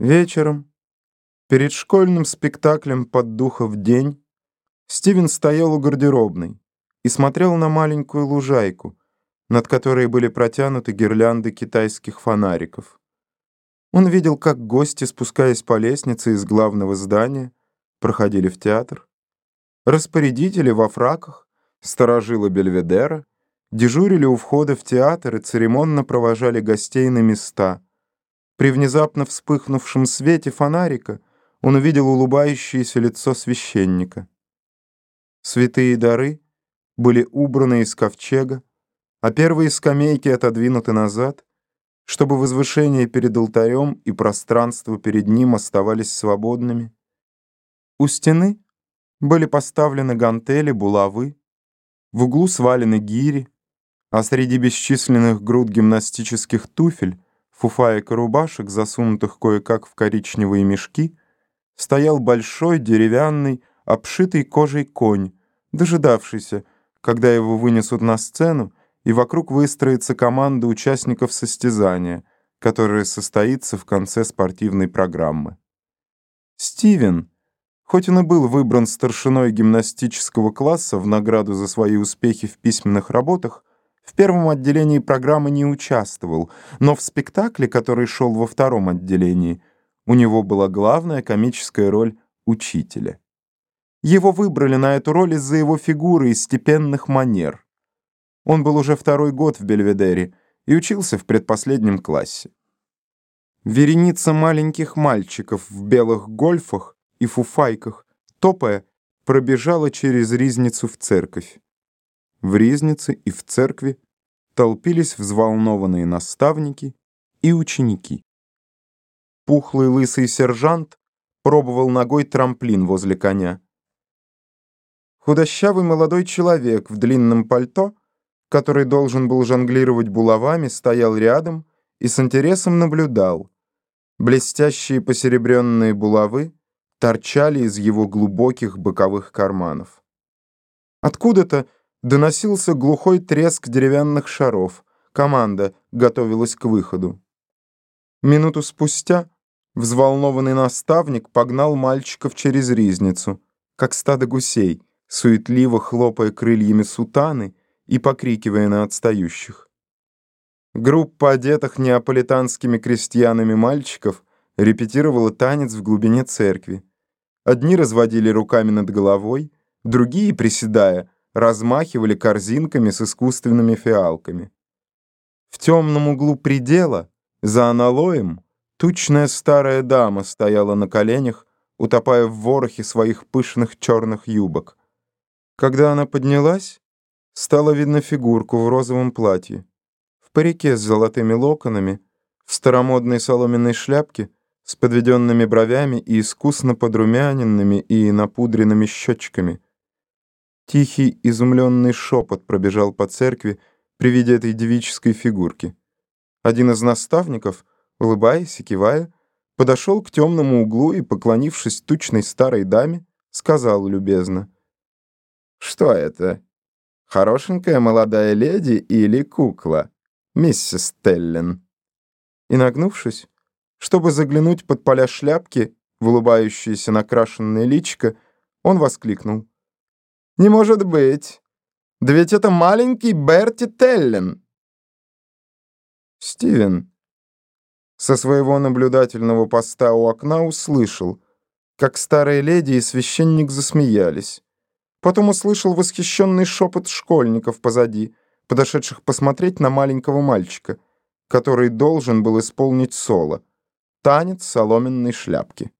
Вечером, перед школьным спектаклем «Под духов день», Стивен стоял у гардеробной и смотрел на маленькую лужайку, над которой были протянуты гирлянды китайских фонариков. Он видел, как гости, спускаясь по лестнице из главного здания, проходили в театр. Распорядители во фраках, сторожилы Бельведера, дежурили у входа в театр и церемонно провожали гостей на места — при внезапно вспыхнувшем свете фонарика он увидел улыбающееся лицо священника. Святые дары были убраны из ковчега, а первые скамейки отодвинуты назад, чтобы возвышение перед алтарем и пространство перед ним оставались свободными. У стены были поставлены гантели, булавы, в углу свалены гири, а среди бесчисленных груд гимнастических туфель фуфаек и рубашек, засунутых кое-как в коричневые мешки, стоял большой деревянный, обшитый кожей конь, дожидавшийся, когда его вынесут на сцену, и вокруг выстроится команда участников состязания, которое состоится в конце спортивной программы. Стивен, хоть он и был выбран старшиной гимнастического класса в награду за свои успехи в письменных работах, в первом отделении программы не участвовал, но в спектакле, который шел во втором отделении, у него была главная комическая роль учителя. Его выбрали на эту роль из-за его фигуры и степенных манер. Он был уже второй год в Бельведере и учился в предпоследнем классе. Вереница маленьких мальчиков в белых гольфах и фуфайках, топая, пробежала через ризницу в церковь. В ризнице и в церкви толпились взволнованные наставники и ученики. Пухлый лысый сержант пробовал ногой трамплин возле коня. Худощавый молодой человек в длинном пальто, который должен был жонглировать булавами, стоял рядом и с интересом наблюдал. Блестящие посеребренные булавы торчали из его глубоких боковых карманов. Откуда-то Доносился глухой треск деревянных шаров. Команда готовилась к выходу. Минуту спустя взволнованный наставник погнал мальчиков через ризницу, как стадо гусей, суетливо хлопая крыльями сутаны и покрикивая на отстающих. Группа одетых неаполитанскими крестьянами мальчиков репетировала танец в глубине церкви. Одни разводили руками над головой, другие, приседая, размахивали корзинками с искусственными фиалками. В темном углу предела, за аналоем, тучная старая дама стояла на коленях, утопая в ворохе своих пышных черных юбок. Когда она поднялась, стало видно фигурку в розовом платье, в парике с золотыми локонами, в старомодной соломенной шляпке, с подведенными бровями и искусно подрумяненными и напудренными щечками — Тихий, изумленный шепот пробежал по церкви при виде этой девической фигурки. Один из наставников, улыбаясь и кивая, подошел к темному углу и, поклонившись тучной старой даме, сказал любезно. «Что это? Хорошенькая молодая леди или кукла, миссис Теллен?» И, нагнувшись, чтобы заглянуть под поля шляпки в улыбающееся накрашенное личико, он воскликнул. Не может быть. Да ведь это маленький Берти Теллен. Стивен со своего наблюдательного поста у окна услышал, как старая леди и священник засмеялись. Потом услышал восхищенный шепот школьников позади, подошедших посмотреть на маленького мальчика, который должен был исполнить соло — танец соломенной шляпки.